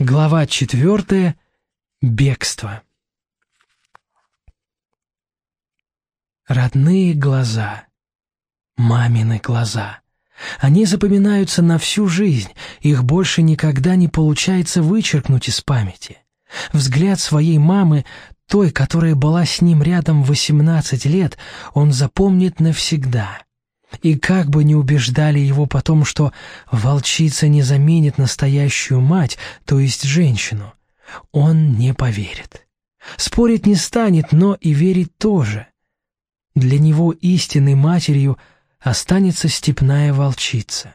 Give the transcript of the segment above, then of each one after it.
Глава четвертая. Бегство. Родные глаза. Мамины глаза. Они запоминаются на всю жизнь, их больше никогда не получается вычеркнуть из памяти. Взгляд своей мамы, той, которая была с ним рядом 18 лет, он запомнит навсегда. И как бы ни убеждали его потом, что волчица не заменит настоящую мать, то есть женщину, он не поверит. Спорить не станет, но и верить тоже. Для него истинной матерью останется степная волчица.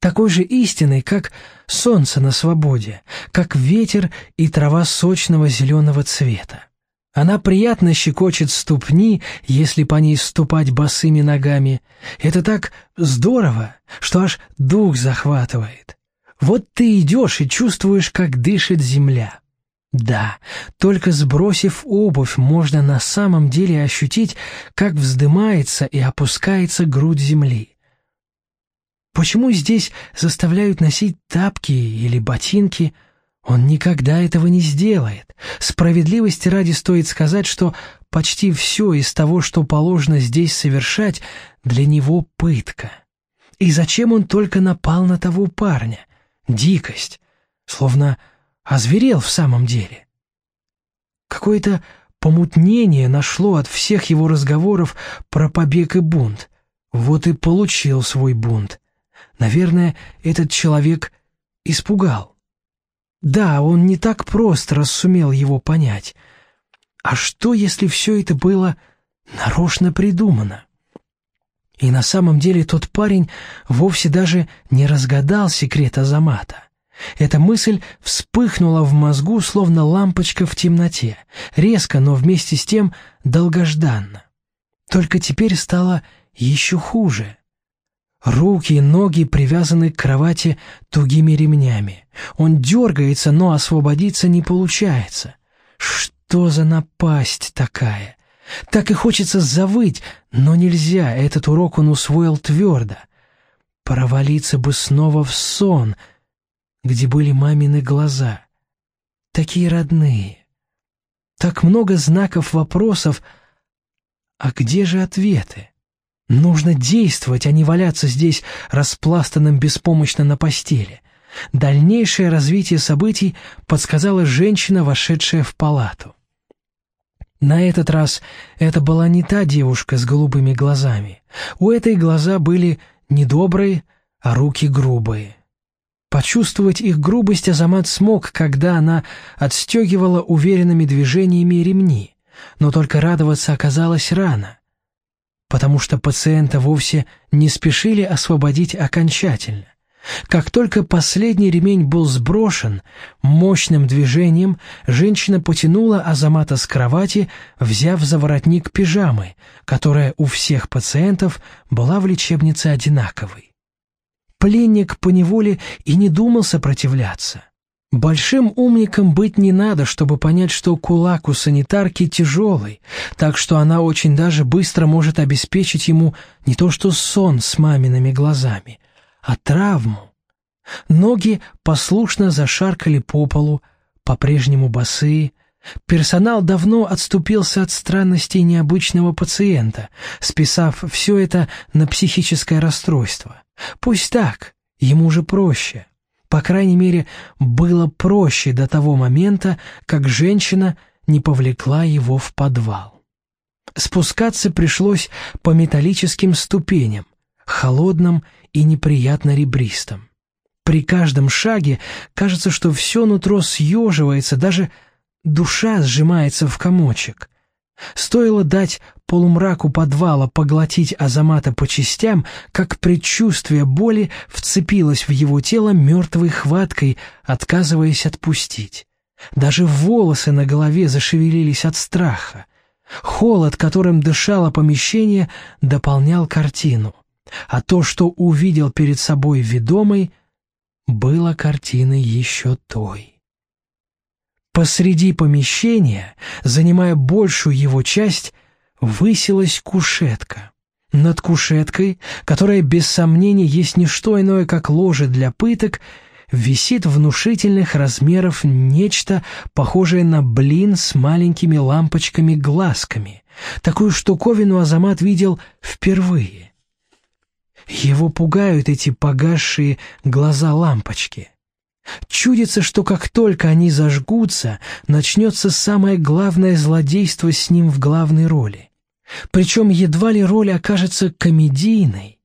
Такой же истинной, как солнце на свободе, как ветер и трава сочного зеленого цвета. Она приятно щекочет ступни, если по ней ступать босыми ногами. Это так здорово, что аж дух захватывает. Вот ты идешь и чувствуешь, как дышит земля. Да, только сбросив обувь, можно на самом деле ощутить, как вздымается и опускается грудь земли. Почему здесь заставляют носить тапки или ботинки – он никогда этого не сделает. Справедливости ради стоит сказать, что почти все из того, что положено здесь совершать, для него пытка. И зачем он только напал на того парня? Дикость. Словно озверел в самом деле. Какое-то помутнение нашло от всех его разговоров про побег и бунт. Вот и получил свой бунт. Наверное, этот человек испугал. Да, он не так просто сумел его понять. А что, если все это было нарочно придумано? И на самом деле тот парень вовсе даже не разгадал секрет Азамата. Эта мысль вспыхнула в мозгу, словно лампочка в темноте, резко, но вместе с тем долгожданно. Только теперь стало еще хуже — Руки и ноги привязаны к кровати тугими ремнями. Он дергается, но освободиться не получается. Что за напасть такая? Так и хочется завыть, но нельзя, этот урок он усвоил твердо. Провалиться бы снова в сон, где были мамины глаза. Такие родные. Так много знаков вопросов, а где же ответы? Нужно действовать, а не валяться здесь распластанным беспомощно на постели. Дальнейшее развитие событий подсказала женщина, вошедшая в палату. На этот раз это была не та девушка с голубыми глазами. У этой глаза были недобрые, а руки грубые. Почувствовать их грубость Азамат смог, когда она отстегивала уверенными движениями ремни, но только радоваться оказалось рано потому что пациента вовсе не спешили освободить окончательно. Как только последний ремень был сброшен, мощным движением женщина потянула Азамата с кровати, взяв за воротник пижамы, которая у всех пациентов была в лечебнице одинаковой. Пленник поневоле и не думал сопротивляться. Большим умником быть не надо, чтобы понять, что кулак у санитарки тяжелый, так что она очень даже быстро может обеспечить ему не то что сон с мамиными глазами, а травму. Ноги послушно зашаркали по полу, по-прежнему босые. Персонал давно отступился от странностей необычного пациента, списав все это на психическое расстройство. Пусть так, ему же проще. По крайней мере, было проще до того момента, как женщина не повлекла его в подвал. Спускаться пришлось по металлическим ступеням, холодным и неприятно ребристым. При каждом шаге кажется, что все нутро съеживается, даже душа сжимается в комочек. Стоило дать полумраку подвала поглотить Азамата по частям, как предчувствие боли вцепилось в его тело мертвой хваткой, отказываясь отпустить. Даже волосы на голове зашевелились от страха. Холод, которым дышало помещение, дополнял картину. А то, что увидел перед собой ведомый, было картиной еще той. Посреди помещения, занимая большую его часть, высилась кушетка. Над кушеткой, которая без сомнения есть не что иное, как ложе для пыток, висит внушительных размеров нечто, похожее на блин с маленькими лампочками-глазками. Такую штуковину Азамат видел впервые. Его пугают эти погасшие глаза-лампочки. Чудится, что как только они зажгутся, начнется самое главное злодейство с ним в главной роли. Причем едва ли роль окажется комедийной.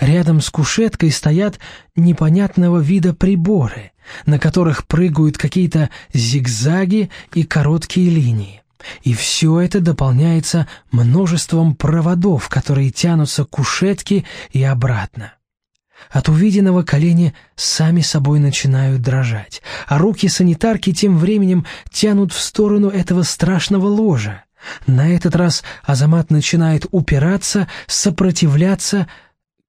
Рядом с кушеткой стоят непонятного вида приборы, на которых прыгают какие-то зигзаги и короткие линии. И все это дополняется множеством проводов, которые тянутся к кушетке и обратно. От увиденного колени сами собой начинают дрожать, а руки санитарки тем временем тянут в сторону этого страшного ложа. На этот раз Азамат начинает упираться, сопротивляться.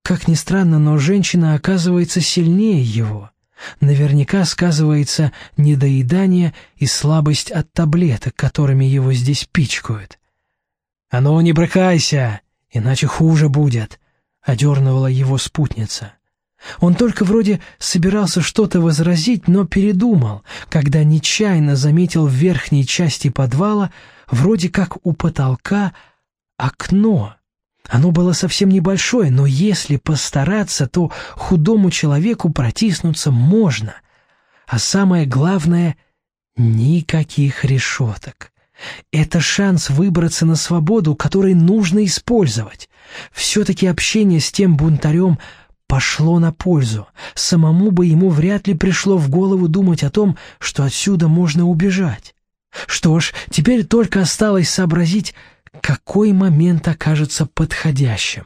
Как ни странно, но женщина оказывается сильнее его. Наверняка сказывается недоедание и слабость от таблеток, которыми его здесь пичкают. «А ну, не брыкайся, иначе хуже будет», — одернула его спутница. Он только вроде собирался что-то возразить, но передумал, когда нечаянно заметил в верхней части подвала, вроде как у потолка, окно. Оно было совсем небольшое, но если постараться, то худому человеку протиснуться можно. А самое главное — никаких решеток. Это шанс выбраться на свободу, который нужно использовать. Все-таки общение с тем бунтарем пошло на пользу. Самому бы ему вряд ли пришло в голову думать о том, что отсюда можно убежать. Что ж, теперь только осталось сообразить, какой момент окажется подходящим.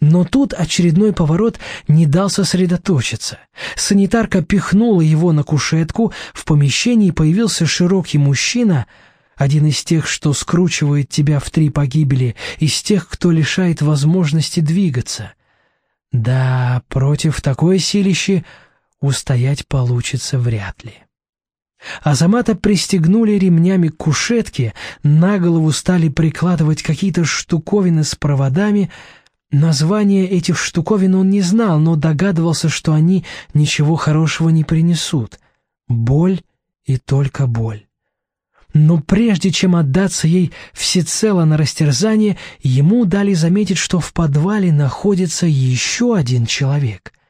Но тут очередной поворот не дал сосредоточиться. Санитарка пихнула его на кушетку, в помещении появился широкий мужчина, один из тех, что скручивает тебя в три погибели, из тех, кто лишает возможности двигаться. Да, против такой силищи устоять получится вряд ли. Азамата пристегнули ремнями к кушетке, на голову стали прикладывать какие-то штуковины с проводами. Название этих штуковин он не знал, но догадывался, что они ничего хорошего не принесут. Боль и только боль. Но прежде чем отдаться ей всецело на растерзание, ему дали заметить, что в подвале находится еще один человек —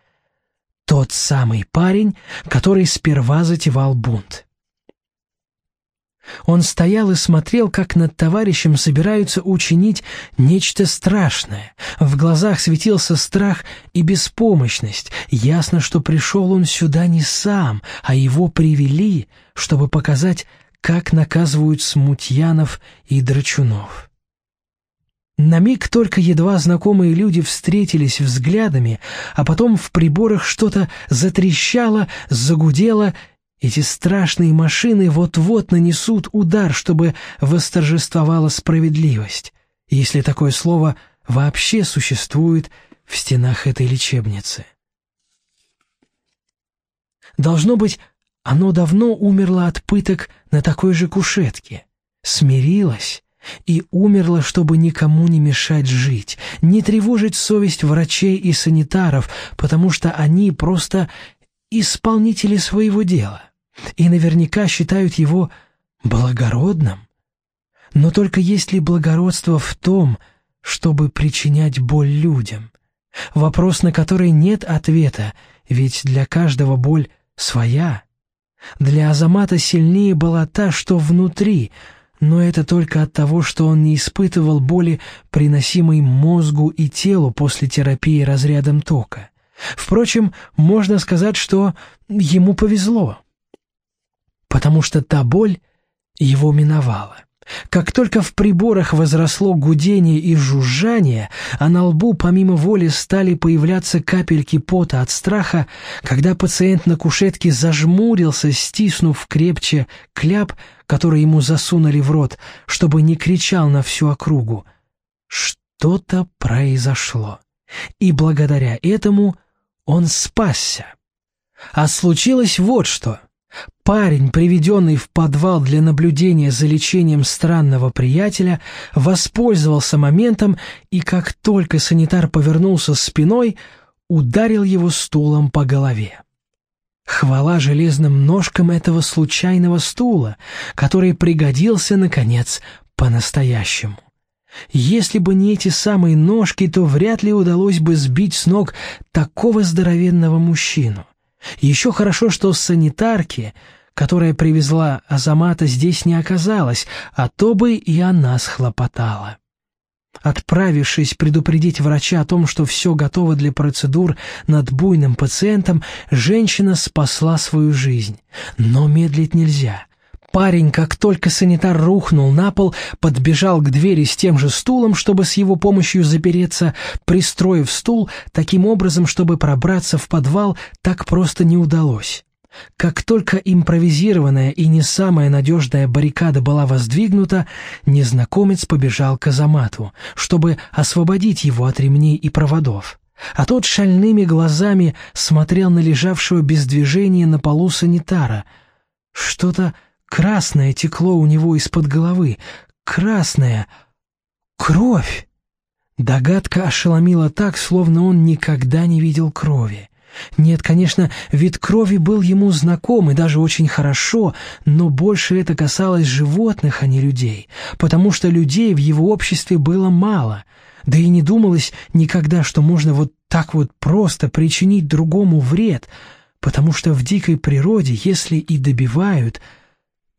тот самый парень, который сперва затевал бунт. Он стоял и смотрел, как над товарищем собираются учинить нечто страшное. В глазах светился страх и беспомощность. Ясно, что пришел он сюда не сам, а его привели, чтобы показать, как наказывают смутьянов и драчунов. На миг только едва знакомые люди встретились взглядами, а потом в приборах что-то затрещало, загудело. Эти страшные машины вот-вот нанесут удар, чтобы восторжествовала справедливость, если такое слово вообще существует в стенах этой лечебницы. Должно быть, оно давно умерло от пыток на такой же кушетке, смирилось и умерла, чтобы никому не мешать жить, не тревожить совесть врачей и санитаров, потому что они просто исполнители своего дела и наверняка считают его благородным. Но только есть ли благородство в том, чтобы причинять боль людям? Вопрос, на который нет ответа, ведь для каждого боль своя. Для Азамата сильнее была та, что внутри — но это только от того, что он не испытывал боли, приносимой мозгу и телу после терапии разрядом тока. Впрочем, можно сказать, что ему повезло, потому что та боль его миновала. Как только в приборах возросло гудение и жужжание, а на лбу помимо воли стали появляться капельки пота от страха, когда пациент на кушетке зажмурился, стиснув крепче кляп, который ему засунули в рот, чтобы не кричал на всю округу, что-то произошло. И благодаря этому он спасся. А случилось вот что — Парень, приведенный в подвал для наблюдения за лечением странного приятеля, воспользовался моментом и, как только санитар повернулся спиной, ударил его стулом по голове. Хвала железным ножкам этого случайного стула, который пригодился, наконец, по-настоящему. Если бы не эти самые ножки, то вряд ли удалось бы сбить с ног такого здоровенного мужчину. Еще хорошо, что санитарки, которая привезла Азамата, здесь не оказалась, а то бы и она схлопотала. Отправившись предупредить врача о том, что все готово для процедур над буйным пациентом, женщина спасла свою жизнь. Но медлить нельзя. Парень, как только санитар рухнул на пол, подбежал к двери с тем же стулом, чтобы с его помощью запереться, пристроив стул таким образом, чтобы пробраться в подвал так просто не удалось. Как только импровизированная и не самая надежная баррикада была воздвигнута, незнакомец побежал к Азамату, чтобы освободить его от ремней и проводов. А тот шальными глазами смотрел на лежавшего без движения на полу санитара. Что-то красное текло у него из-под головы. Красное. Кровь! Догадка ошеломила так, словно он никогда не видел крови. Нет, конечно, вид крови был ему знаком и даже очень хорошо, но больше это касалось животных, а не людей, потому что людей в его обществе было мало, да и не думалось никогда, что можно вот так вот просто причинить другому вред, потому что в дикой природе, если и добивают,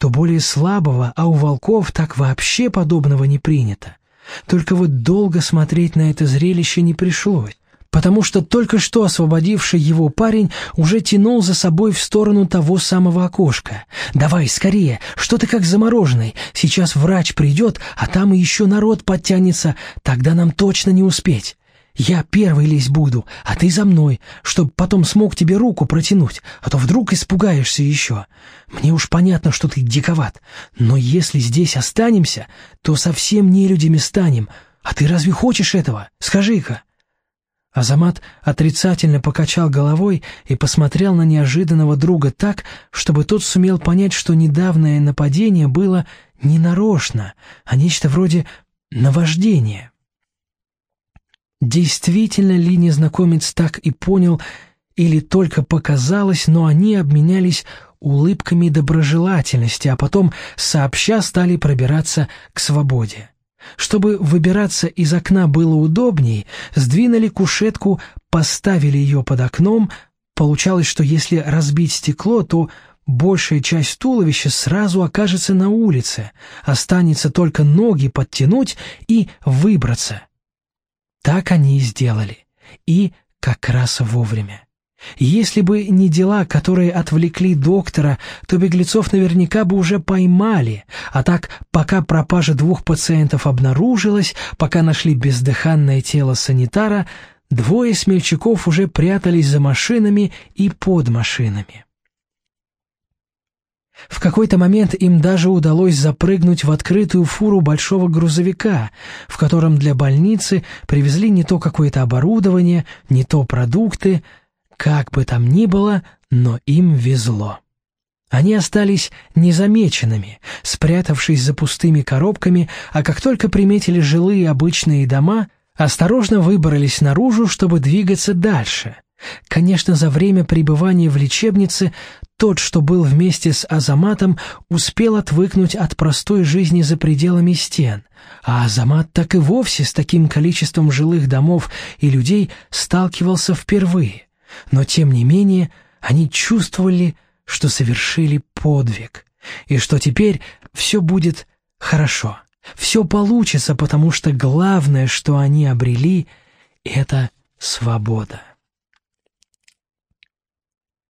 то более слабого, а у волков так вообще подобного не принято. Только вот долго смотреть на это зрелище не пришлось потому что только что освободивший его парень уже тянул за собой в сторону того самого окошка. «Давай, скорее, что ты как замороженный, сейчас врач придет, а там и еще народ подтянется, тогда нам точно не успеть». Я первый лезть буду, а ты за мной, чтоб потом смог тебе руку протянуть, а то вдруг испугаешься еще. Мне уж понятно, что ты диковат, но если здесь останемся, то совсем не людьми станем. А ты разве хочешь этого? Скажи-ка». Азамат отрицательно покачал головой и посмотрел на неожиданного друга так, чтобы тот сумел понять, что недавнее нападение было не нарочно, а нечто вроде наваждения. Действительно ли незнакомец так и понял, или только показалось, но они обменялись улыбками доброжелательности, а потом сообща стали пробираться к свободе. Чтобы выбираться из окна было удобнее, сдвинули кушетку, поставили ее под окном. Получалось, что если разбить стекло, то большая часть туловища сразу окажется на улице, останется только ноги подтянуть и выбраться. Так они и сделали, и как раз вовремя. Если бы не дела, которые отвлекли доктора, то беглецов наверняка бы уже поймали, а так, пока пропажа двух пациентов обнаружилась, пока нашли бездыханное тело санитара, двое смельчаков уже прятались за машинами и под машинами. В какой-то момент им даже удалось запрыгнуть в открытую фуру большого грузовика, в котором для больницы привезли не то какое-то оборудование, не то продукты, как бы там ни было, но им везло. Они остались незамеченными, спрятавшись за пустыми коробками, а как только приметили жилые обычные дома, осторожно выбрались наружу, чтобы двигаться дальше. Конечно, за время пребывания в лечебнице тот, что был вместе с Азаматом, успел отвыкнуть от простой жизни за пределами стен, а Азамат так и вовсе с таким количеством жилых домов и людей сталкивался впервые. Но тем не менее они чувствовали, что совершили подвиг, и что теперь все будет хорошо, все получится, потому что главное, что они обрели, — это свобода.